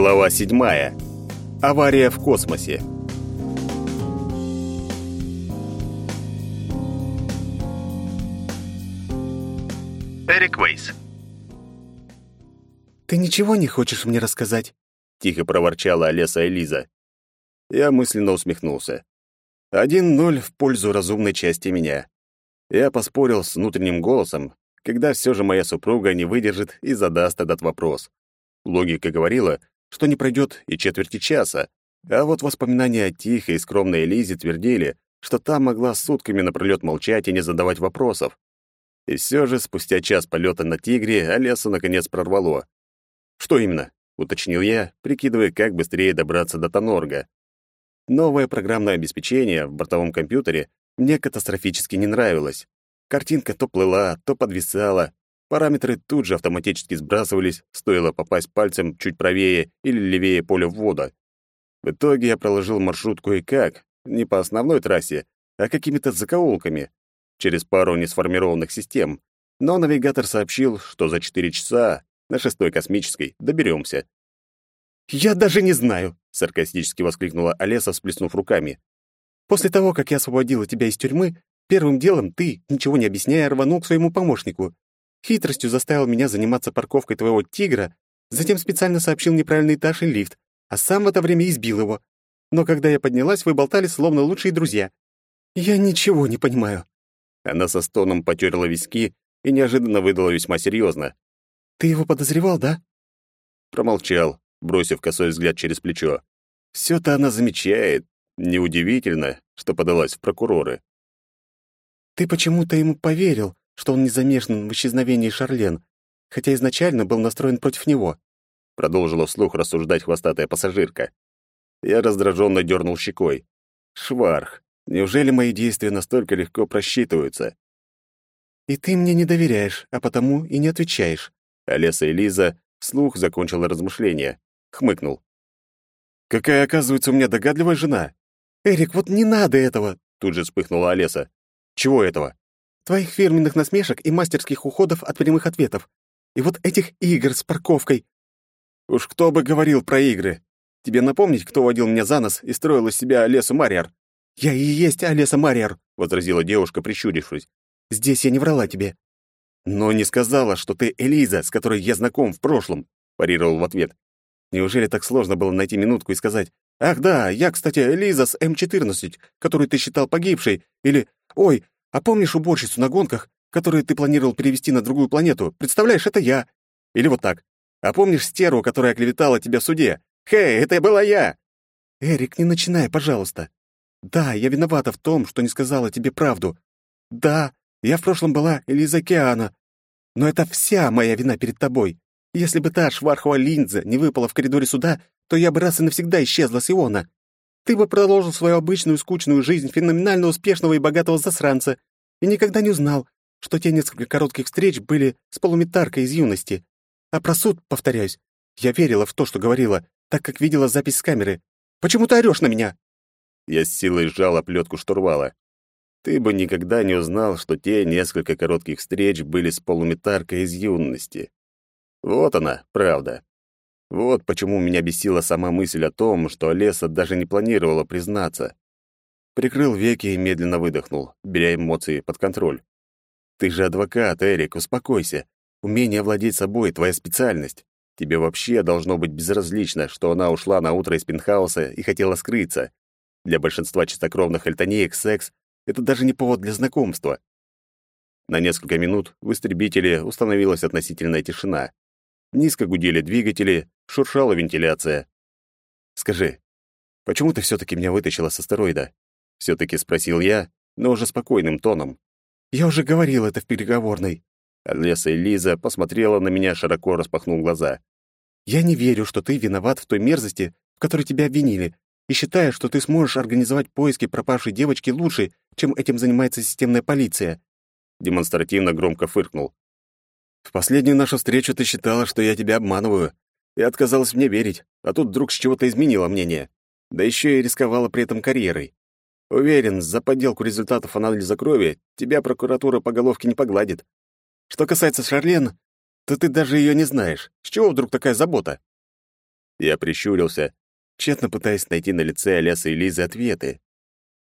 Глава 7. Авария в космосе. Эрик Вейс. «Ты ничего не хочешь мне рассказать?» — тихо проворчала Олеса Элиза. Я мысленно усмехнулся. Один ноль в пользу разумной части меня. Я поспорил с внутренним голосом, когда все же моя супруга не выдержит и задаст этот вопрос. Логика говорила, что не пройдет и четверти часа, а вот воспоминания о тихой и скромной Элизе твердили, что та могла сутками напролёт молчать и не задавать вопросов. И все же спустя час полета на «Тигре» Олесу наконец прорвало. «Что именно?» — уточнил я, прикидывая, как быстрее добраться до Тонорга. Новое программное обеспечение в бортовом компьютере мне катастрофически не нравилось. Картинка то плыла, то подвисала, Параметры тут же автоматически сбрасывались, стоило попасть пальцем чуть правее или левее поля ввода. В итоге я проложил маршрут кое-как, не по основной трассе, а какими-то закоулками, через пару несформированных систем. Но навигатор сообщил, что за 4 часа на шестой космической доберемся. «Я даже не знаю!» — саркастически воскликнула Олеса, сплеснув руками. «После того, как я освободила тебя из тюрьмы, первым делом ты, ничего не объясняя, рванул к своему помощнику. Хитростью заставил меня заниматься парковкой твоего тигра, затем специально сообщил неправильный этаж и лифт, а сам в это время избил его. Но когда я поднялась, вы болтали словно лучшие друзья. Я ничего не понимаю». Она со стоном потерла виски и неожиданно выдала весьма серьезно. «Ты его подозревал, да?» Промолчал, бросив косой взгляд через плечо. Все-то она замечает. Неудивительно, что подалась в прокуроры. «Ты почему-то ему поверил, что он не замешан в исчезновении Шарлен, хотя изначально был настроен против него. Продолжила вслух рассуждать хвостатая пассажирка. Я раздраженно дернул щекой. Шварх, неужели мои действия настолько легко просчитываются? И ты мне не доверяешь, а потому и не отвечаешь. Олеса и Лиза вслух закончила размышления. Хмыкнул. Какая, оказывается, у меня догадливая жена. Эрик, вот не надо этого, тут же вспыхнула Олеса. Чего этого? Твоих фирменных насмешек и мастерских уходов от прямых ответов. И вот этих игр с парковкой. Уж кто бы говорил про игры. Тебе напомнить, кто водил меня за нос и строил из себя Олесу Мариар? Я и есть Олеса Мариар, возразила девушка, прищурившись. Здесь я не врала тебе. Но не сказала, что ты Элиза, с которой я знаком в прошлом, парировал в ответ. Неужели так сложно было найти минутку и сказать: "Ах да, я, кстати, Элиза с М14, которую ты считал погибшей", или "Ой, а помнишь уборщицу на гонках, которую ты планировал перевести на другую планету? Представляешь, это я. Или вот так. А помнишь стерву, которая оклеветала тебя в суде? Хей, это была я!» «Эрик, не начинай, пожалуйста. Да, я виновата в том, что не сказала тебе правду. Да, я в прошлом была Элиза Океана. Но это вся моя вина перед тобой. Если бы та швархова линза не выпала в коридоре суда, то я бы раз и навсегда исчезла с Иона. Ты бы продолжил свою обычную скучную жизнь феноменально успешного и богатого засранца и никогда не узнал, что те несколько коротких встреч были с полуметаркой из юности. А про суд, повторяюсь, я верила в то, что говорила, так как видела запись с камеры. Почему ты орешь на меня?» Я с силой сжал оплетку штурвала. Ты бы никогда не узнал, что те несколько коротких встреч были с полуметаркой из юности. Вот она, правда. Вот почему меня бесила сама мысль о том, что Олеса даже не планировала признаться. Прикрыл веки и медленно выдохнул, беря эмоции под контроль. «Ты же адвокат, Эрик, успокойся. Умение владеть собой — твоя специальность. Тебе вообще должно быть безразлично, что она ушла на утро из пентхауса и хотела скрыться. Для большинства чистокровных альтанеек секс — это даже не повод для знакомства». На несколько минут в истребителе установилась относительная тишина. Низко гудели двигатели, шуршала вентиляция. «Скажи, почему ты все-таки меня вытащила с астероида?» Все-таки спросил я, но уже спокойным тоном. «Я уже говорил это в переговорной». Леса и Лиза посмотрела на меня, широко распахнув глаза. «Я не верю, что ты виноват в той мерзости, в которой тебя обвинили, и считаю, что ты сможешь организовать поиски пропавшей девочки лучше, чем этим занимается системная полиция». Демонстративно громко фыркнул. «В последнюю нашу встречу ты считала, что я тебя обманываю, и отказалась мне верить, а тут вдруг с чего-то изменила мнение. Да еще и рисковала при этом карьерой. Уверен, за подделку результатов анализа крови тебя прокуратура по головке не погладит. Что касается Шарлен, то ты даже ее не знаешь. С чего вдруг такая забота? Я прищурился, тщетно пытаясь найти на лице Алясы и Лизы ответы.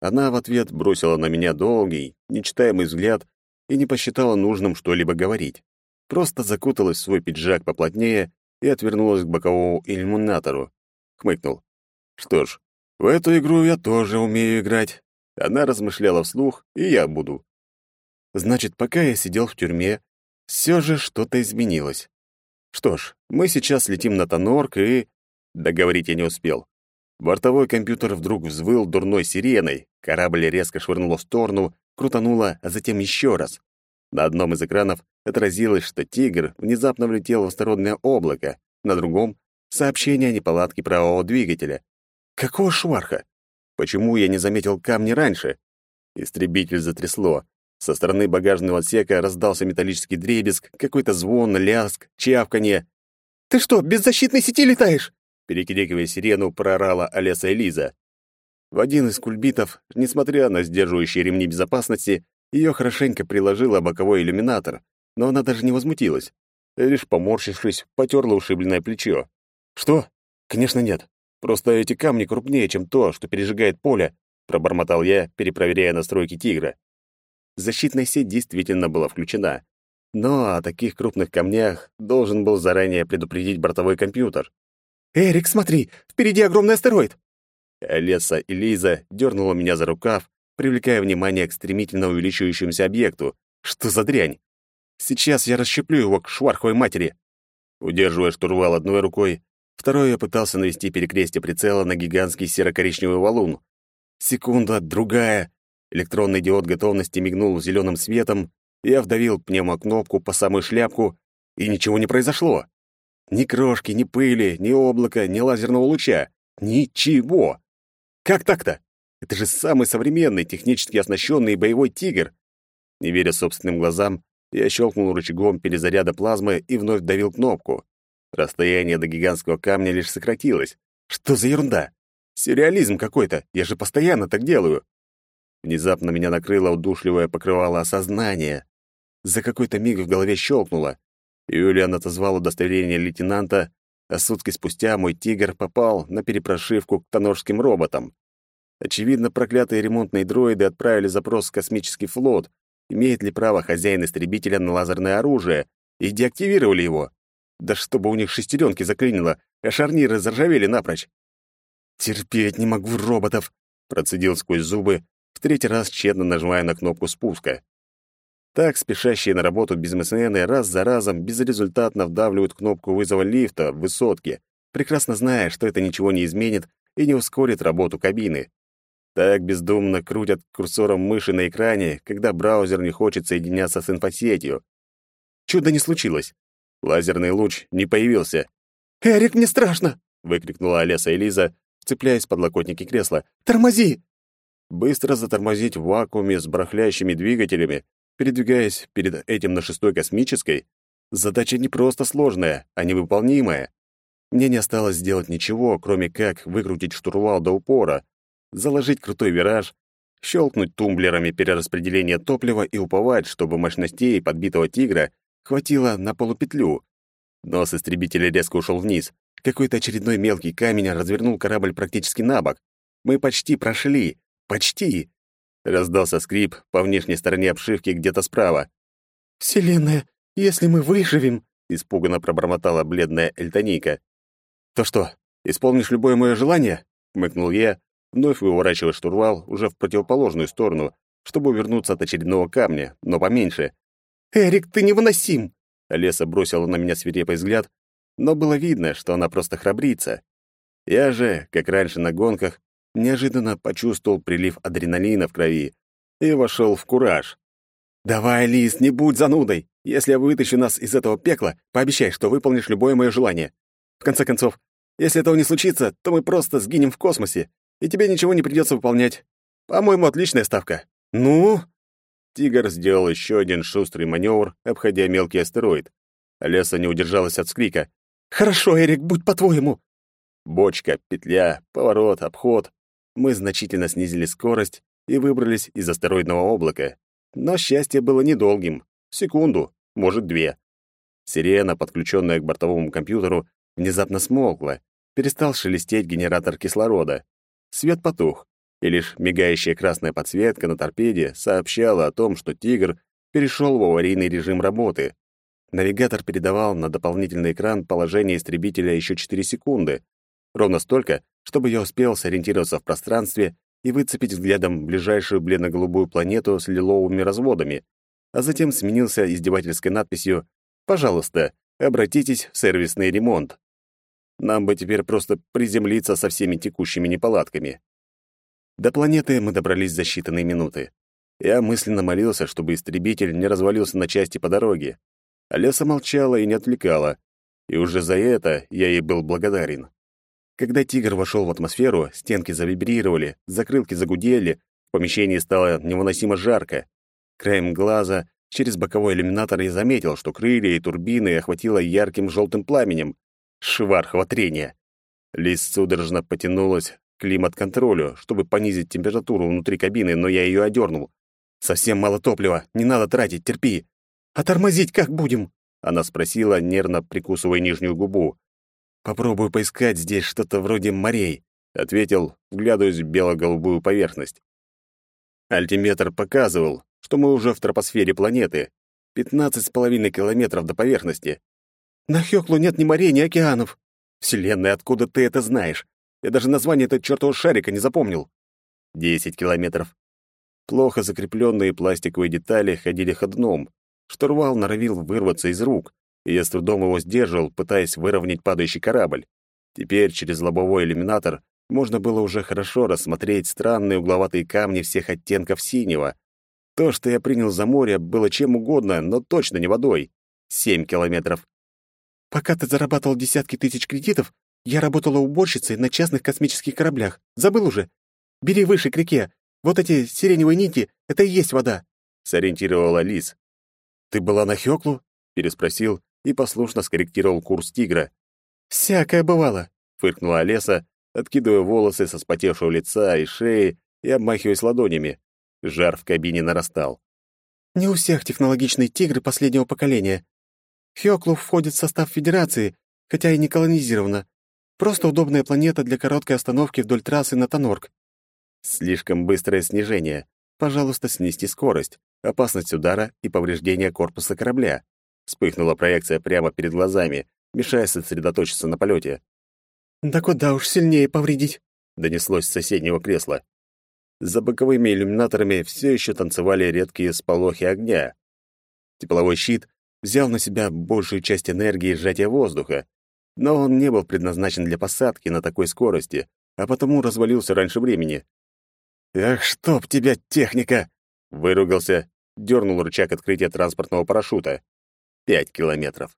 Она в ответ бросила на меня долгий, нечитаемый взгляд и не посчитала нужным что-либо говорить. Просто закуталась в свой пиджак поплотнее и отвернулась к боковому иллюминатору. Хмыкнул. Что ж, в эту игру я тоже умею играть. Она размышляла вслух, и я буду. Значит, пока я сидел в тюрьме, все же что-то изменилось. Что ж, мы сейчас летим на Тонорк и... Договорить я не успел. Бортовой компьютер вдруг взвыл дурной сиреной, корабль резко швырнуло в сторону, крутануло, а затем еще раз. На одном из экранов отразилось, что «Тигр» внезапно влетел в стороннее облако, на другом — сообщение о неполадке правого двигателя. Какого шварха? Почему я не заметил камни раньше? Истребитель затрясло. Со стороны багажного отсека раздался металлический дребезг, какой-то звон, ляск, чавканье. «Ты что, без защитной сети летаешь?» Перекрикивая сирену, проорала Олеса Элиза. В один из кульбитов, несмотря на сдерживающие ремни безопасности, ее хорошенько приложила боковой иллюминатор, но она даже не возмутилась. Лишь поморщившись, потерла ушибленное плечо. «Что? Конечно, нет. Просто эти камни крупнее, чем то, что пережигает поле», пробормотал я, перепроверяя настройки «Тигра». Защитная сеть действительно была включена. Но о таких крупных камнях должен был заранее предупредить бортовой компьютер. «Эрик, смотри, впереди огромный астероид!» Леса Лиза дернула меня за рукав, привлекая внимание к стремительно увеличивающемуся объекту. Что за дрянь? Сейчас я расщеплю его к шварховой матери. Удерживая штурвал одной рукой, второй я пытался навести перекрестие прицела на гигантский серо-коричневый валун. Секунда, другая. Электронный диод готовности мигнул зеленым светом, я вдавил пневмокнопку по самую шляпку, и ничего не произошло. Ни крошки, ни пыли, ни облака, ни лазерного луча. Ничего. Как так-то? Это же самый современный, технически оснащенный боевой «Тигр». Не веря собственным глазам, я щелкнул рычагом перезаряда плазмы и вновь давил кнопку. Расстояние до гигантского камня лишь сократилось. Что за ерунда? Сюрреализм какой-то. Я же постоянно так делаю. Внезапно меня накрыло удушливое покрывало осознания. За какой-то миг в голове щелкнуло. Юлиан отозвал удостоверение лейтенанта, а сутки спустя мой «Тигр» попал на перепрошивку к тонорским роботам. Очевидно, проклятые ремонтные дроиды отправили запрос в космический флот, имеет ли право хозяин истребителя на лазерное оружие, и деактивировали его. Да чтобы у них шестеренки заклинило, а шарниры заржавели напрочь. «Терпеть не могу роботов», — процедил сквозь зубы, в третий раз тщетно нажимая на кнопку спуска. Так спешащие на работу бизнесмены раз за разом безрезультатно вдавливают кнопку вызова лифта в высотке, прекрасно зная, что это ничего не изменит и не ускорит работу кабины. Так бездумно крутят курсором мыши на экране, когда браузер не хочет соединяться с инфосетью. Чудо не случилось. Лазерный луч не появился. «Эрик, мне страшно!» — выкрикнула Олеса Элиза, цепляясь в подлокотники кресла. «Тормози!» Быстро затормозить в вакууме с барахляющими двигателями, передвигаясь перед этим на шестой космической, задача не просто сложная, а невыполнимая. Мне не осталось сделать ничего, кроме как выкрутить штурвал до упора, заложить крутой вираж, щелкнуть тумблерами перераспределения топлива и уповать, чтобы мощностей подбитого «Тигра» хватило на полупетлю. Нос истребителя резко ушел вниз. Какой-то очередной мелкий камень развернул корабль практически на бок. Мы почти прошли. Почти. Раздался скрип по внешней стороне обшивки где-то справа. «Вселенная, если мы выживем!» — испуганно пробормотала бледная Эльтонийка. «То что, исполнишь любое мое желание?» — хмыкнул я, вновь выворачивая штурвал уже в противоположную сторону, чтобы увернуться от очередного камня, но поменьше. «Эрик, ты невыносим!» Леса бросила на меня свирепый взгляд, но было видно, что она просто храбрится. Я же, как раньше на гонках, неожиданно почувствовал прилив адреналина в крови и вошел в кураж. «Давай, Лис, не будь занудой! Если я вытащу нас из этого пекла, пообещай, что выполнишь любое мое желание. В конце концов, если этого не случится, то мы просто сгинем в космосе, и тебе ничего не придется выполнять. По-моему, отличная ставка. Ну?» Тигр сделал еще один шустрый маневр, обходя мелкий астероид. Леса не удержалась от скрика. «Хорошо, Эрик, будь по-твоему!» Бочка, петля, поворот, обход. Мы значительно снизили скорость и выбрались из астероидного облака. Но счастье было недолгим. Секунду, может, две. Сирена, подключенная к бортовому компьютеру, внезапно смолкла. перестал шелестеть генератор кислорода. Свет потух, и лишь мигающая красная подсветка на торпеде сообщала о том, что «Тигр» перешел в аварийный режим работы. Навигатор передавал на дополнительный экран положение истребителя еще 4 секунды, ровно столько, чтобы я успел сориентироваться в пространстве и выцепить взглядом ближайшую бледно-голубую планету с лиловыми разводами, а затем сменился издевательской надписью «Пожалуйста, обратитесь в сервисный ремонт». Нам бы теперь просто приземлиться со всеми текущими неполадками. До планеты мы добрались за считанные минуты. Я мысленно молился, чтобы истребитель не развалился на части по дороге. Олеса молчала и не отвлекала, и уже за это я ей был благодарен. Когда тигр вошел в атмосферу, стенки завибрировали, закрылки загудели, в помещении стало невыносимо жарко. Краем глаза через боковой иллюминатор я заметил, что крылья и турбины охватило ярким желтым пламенем. Швархово трение. Лис судорожно потянулась к климат-контролю, чтобы понизить температуру внутри кабины, но я ее одернул. «Совсем мало топлива, не надо тратить, терпи». «А тормозить как будем?» Она спросила, нервно прикусывая нижнюю губу. «Попробую поискать здесь что-то вроде морей», — ответил, вглядываясь в бело-голубую поверхность. Альтиметр показывал, что мы уже в тропосфере планеты. Пятнадцать с половиной километров до поверхности. На Хёклу нет ни морей, ни океанов. Вселенная, откуда ты это знаешь? Я даже название этого чертового шарика не запомнил. Десять километров. Плохо закрепленные пластиковые детали ходили ходуном. Штурвал норовил вырваться из рук, и я с трудом его сдерживал, пытаясь выровнять падающий корабль. Теперь через лобовой иллюминатор можно было уже хорошо рассмотреть странные угловатые камни всех оттенков синего. То, что я принял за море, было чем угодно, но точно не водой. Семь километров. Пока ты зарабатывал десятки тысяч кредитов, я работала уборщицей на частных космических кораблях. Забыл уже? Бери выше к реке. Вот эти сиреневые нити — это и есть вода», — сориентировала Лиз. «Ты была на Хёклу?» — переспросил и послушно скорректировал курс тигра. «Всякое бывало», — фыркнула Олеса, откидывая волосы со спотевшего лица и шеи и обмахиваясь ладонями. Жар в кабине нарастал. «Не у всех технологичные тигры последнего поколения. Хёклу входит в состав Федерации, хотя и не колонизирована. Просто удобная планета для короткой остановки вдоль трассы на Тонорк. Слишком быстрое снижение. Пожалуйста, снизьте скорость. Опасность удара и повреждения корпуса корабля. Вспыхнула проекция прямо перед глазами, мешая сосредоточиться на полете. «Да куда уж сильнее повредить?» — донеслось с соседнего кресла. За боковыми иллюминаторами все еще танцевали редкие сполохи огня. Тепловой щит взял на себя большую часть энергии сжатия воздуха, но он не был предназначен для посадки на такой скорости, а потому развалился раньше времени. «Ах, чтоб тебя, техника!» — выругался, дернул рычаг открытия транспортного парашюта. Пять километров.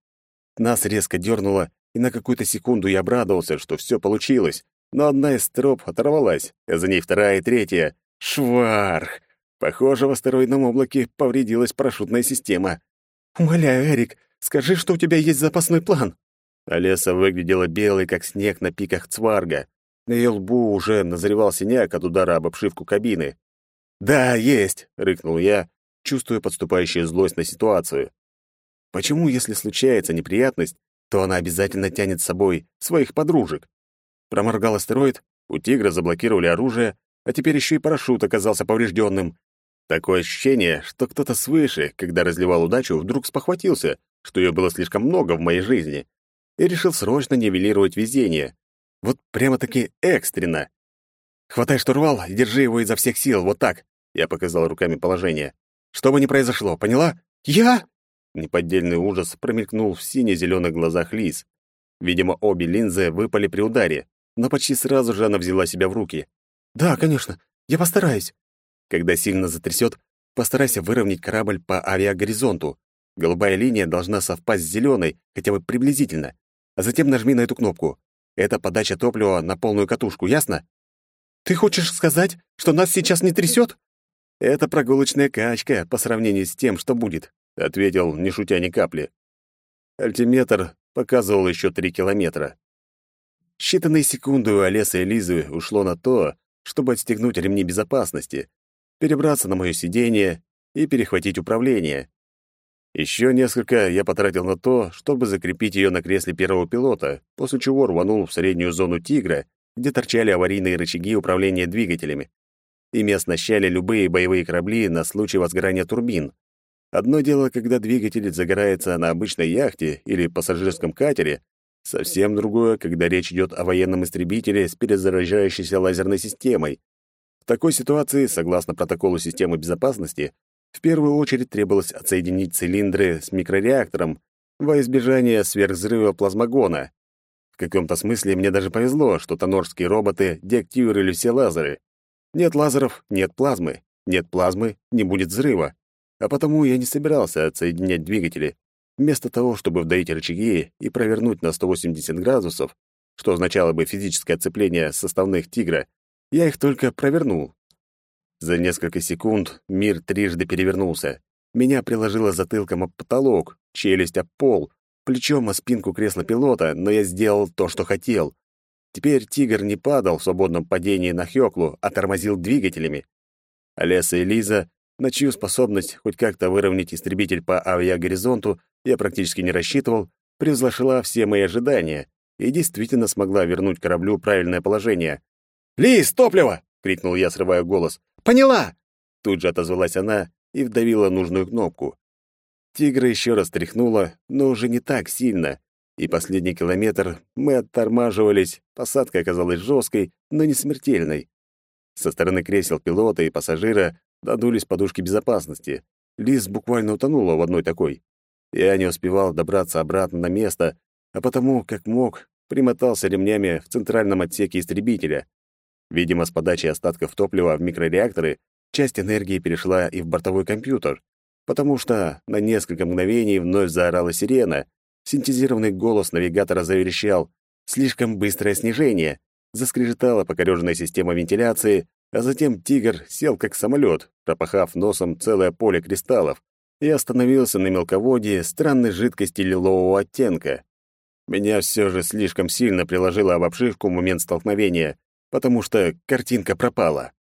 Нас резко дернуло, и на какую-то секунду я обрадовался, что все получилось, но одна из троп оторвалась, а за ней вторая и третья. Шварх! Похоже, в астероидном облаке повредилась парашютная система. «Умоляю, Эрик, скажи, что у тебя есть запасной план». Олеса выглядела белой, как снег на пиках цварга. На ее лбу уже назревал синяк от удара об обшивку кабины. «Да, есть!» — рыкнул я, чувствуя подступающую злость на ситуацию. «Почему, если случается неприятность, то она обязательно тянет с собой своих подружек?» Проморгал астероид, у тигра заблокировали оружие, а теперь еще и парашют оказался поврежденным. Такое ощущение, что кто-то свыше, когда разливал удачу, вдруг спохватился, что ее было слишком много в моей жизни, и решил срочно нивелировать везение. Вот прямо-таки экстренно. «Хватай штурвал и держи его изо всех сил, вот так!» Я показал руками положение. «Что бы ни произошло, поняла?» «Я?» Неподдельный ужас промелькнул в сине-зеленых глазах Лиз. Видимо, обе линзы выпали при ударе, но почти сразу же она взяла себя в руки. «Да, конечно, я постараюсь». Когда сильно затрясет, постарайся выровнять корабль по авиагоризонту. Голубая линия должна совпасть с зеленой, хотя бы приблизительно. А затем нажми на эту кнопку. Это подача топлива на полную катушку, ясно? Ты хочешь сказать, что нас сейчас не трясет? Это прогулочная качка по сравнению с тем, что будет, ответил, не шутя ни капли. Альтиметр показывал еще три километра. Считанные секунды у Олеса и Лизы ушло на то, чтобы отстегнуть ремни безопасности, перебраться на мое сиденье и перехватить управление. Еще несколько я потратил на то, чтобы закрепить ее на кресле первого пилота, после чего рванул в среднюю зону «Тигра», где торчали аварийные рычаги управления двигателями. Ими оснащали любые боевые корабли на случай возгорания турбин. Одно дело, когда двигатель загорается на обычной яхте или пассажирском катере, совсем другое, когда речь идет о военном истребителе с перезаряжающейся лазерной системой. В такой ситуации, согласно протоколу системы безопасности, в первую очередь требовалось отсоединить цилиндры с микрореактором во избежание сверхвзрыва плазмогона. В каком-то смысле мне даже повезло, что тонорские роботы деактивировали все лазеры. Нет лазеров — нет плазмы. Нет плазмы — не будет взрыва. А потому я не собирался отсоединять двигатели. Вместо того, чтобы вдавить рычаги и провернуть на 180 градусов, что означало бы физическое отцепление составных «Тигра», я их только провернул, за несколько секунд мир трижды перевернулся. Меня приложило затылком об потолок, челюсть об пол, плечом о спинку кресла пилота, но я сделал то, что хотел. Теперь «Тигр» не падал в свободном падении на Хёклу, а тормозил двигателями. Олеса и Лиза, на чью способность хоть как-то выровнять истребитель по авиагоризонту я практически не рассчитывал, превзошла все мои ожидания и действительно смогла вернуть кораблю правильное положение. «Лиз, топливо!» — крикнул я, срывая голос. Поняла!» Тут же отозвалась она и вдавила нужную кнопку. Тигра еще раз тряхнула, но уже не так сильно, и последний километр мы оттормаживались, посадка оказалась жесткой, но не смертельной. Со стороны кресел пилота и пассажира додулись подушки безопасности. Лиз буквально утонула в одной такой. Я не успевал добраться обратно на место, а потому, как мог, примотался ремнями в центральном отсеке истребителя. Видимо, с подачи остатков топлива в микрореакторы часть энергии перешла и в бортовой компьютер, потому что на несколько мгновений вновь заорала сирена. Синтезированный голос навигатора заверещал «Слишком быстрое снижение!» Заскрежетала покореженная система вентиляции, а затем «Тигр» сел как самолет, пропахав носом целое поле кристаллов, и остановился на мелководье странной жидкости лилового оттенка. Меня все же слишком сильно приложило об обшивку в момент столкновения, потому что картинка пропала.